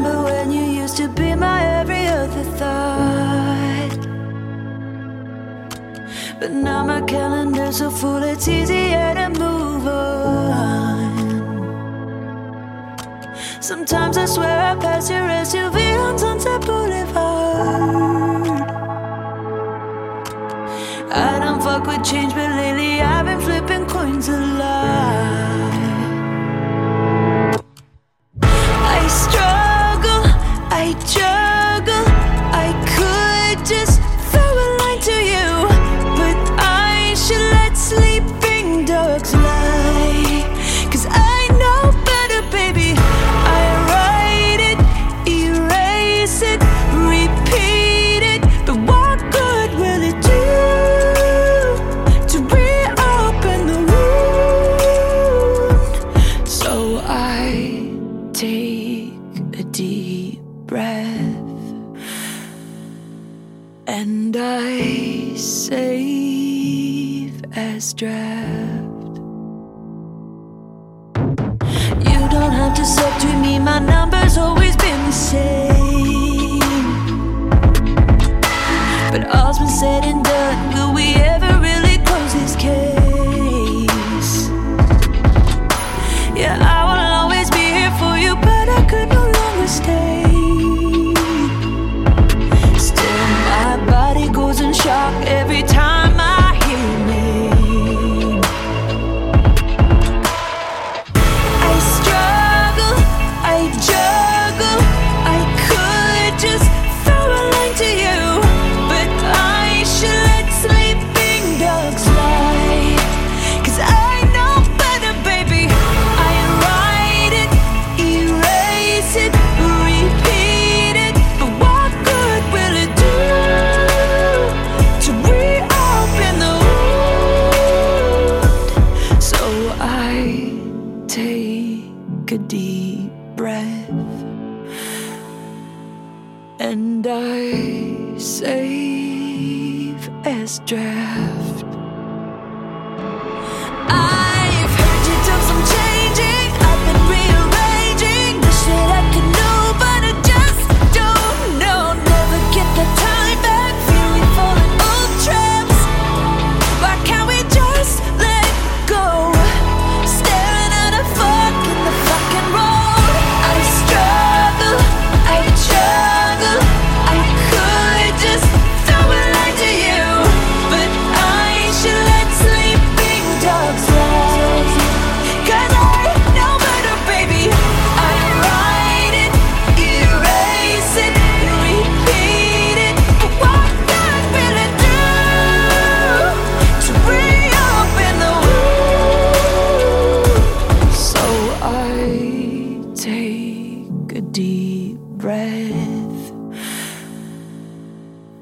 remember when you used to be my every other thought. But now my calendar's so full, it's easier to move on. Sometimes I swear I pass your SUV on Sunset Boulevard. I don't fuck with change, but and I save as draft. breath, and I save as draft.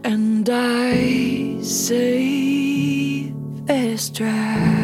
and I save a strap.